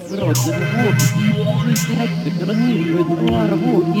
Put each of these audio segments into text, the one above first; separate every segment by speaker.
Speaker 1: родных вод, Сложный характер красивый, рву и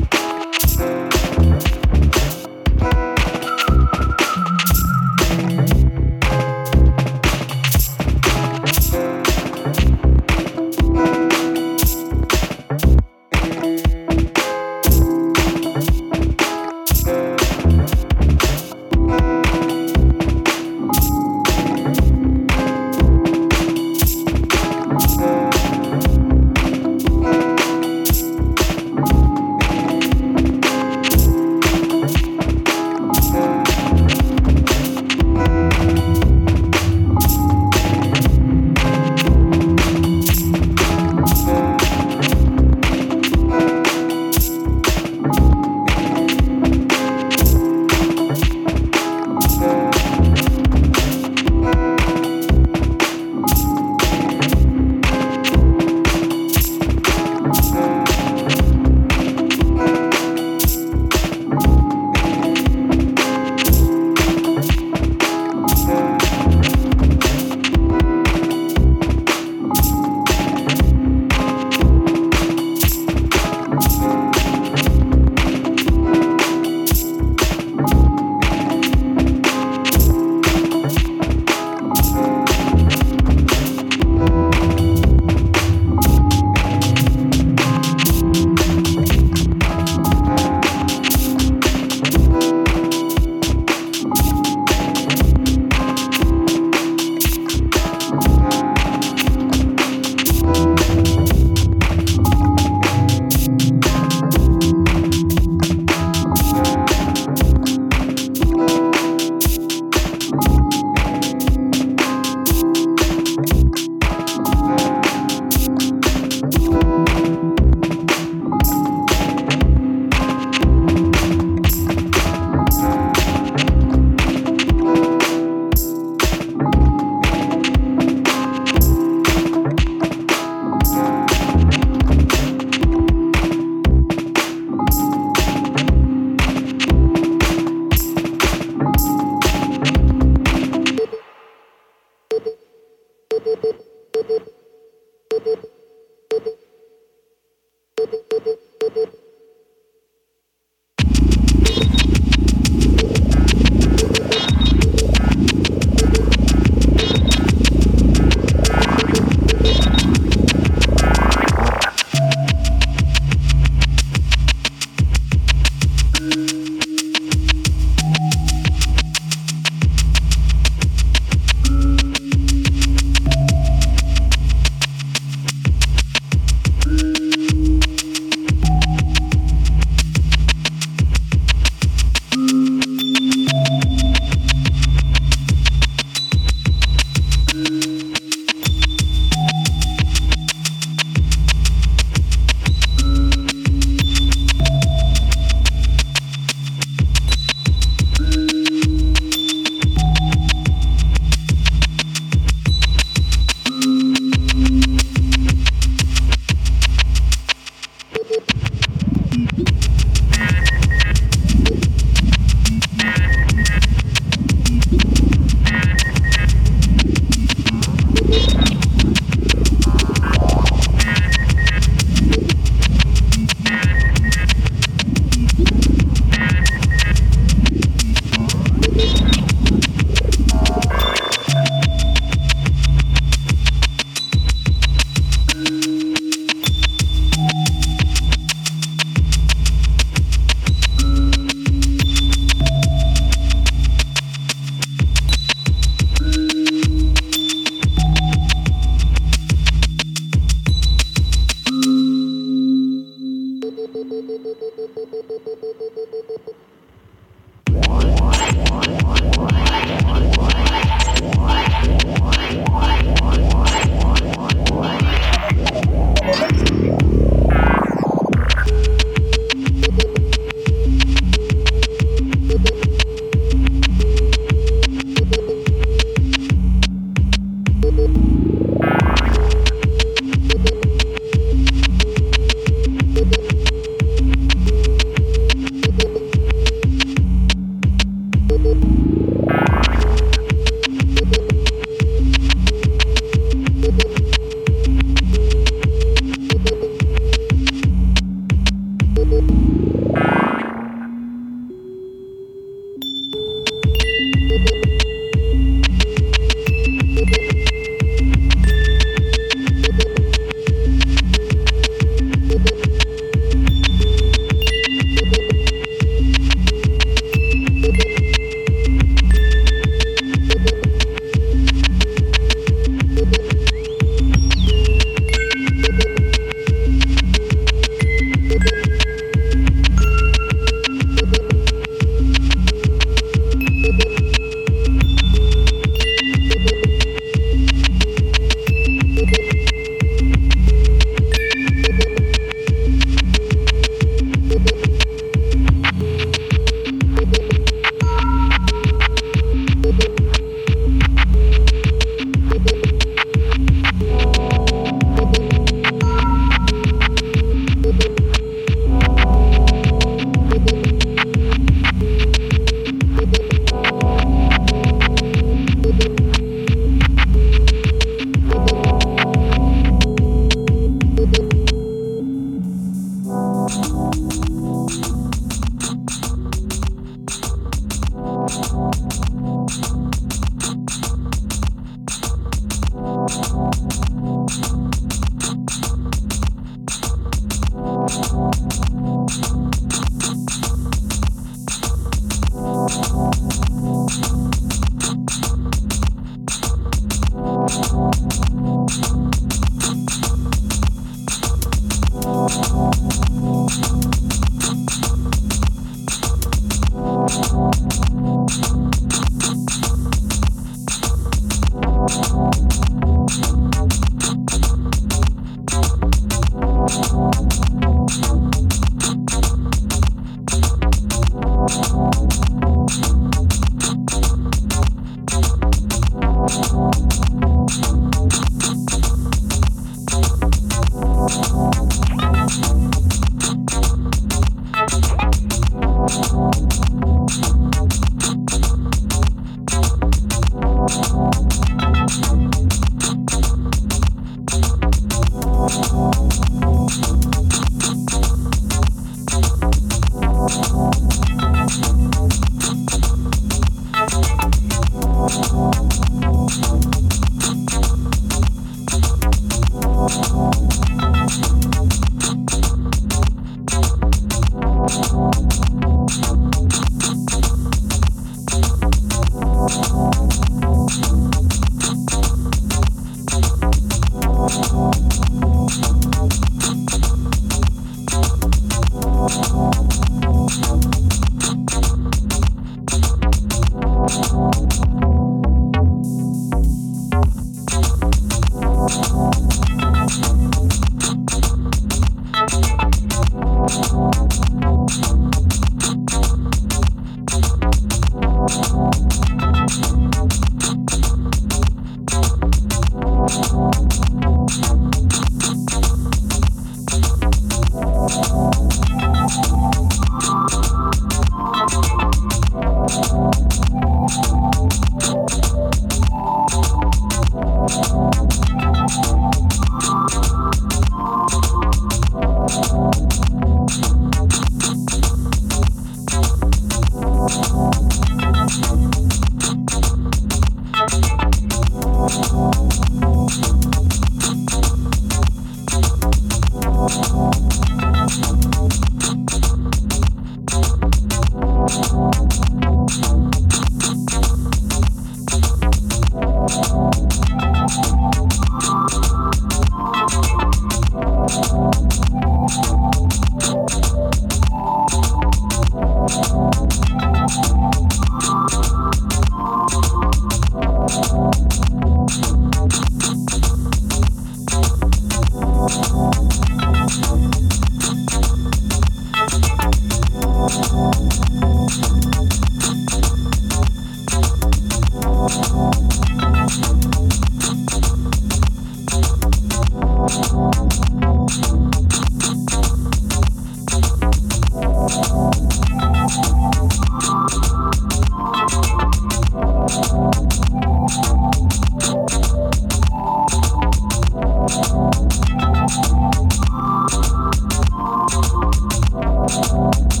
Speaker 1: Thank you.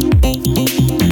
Speaker 1: Thank you.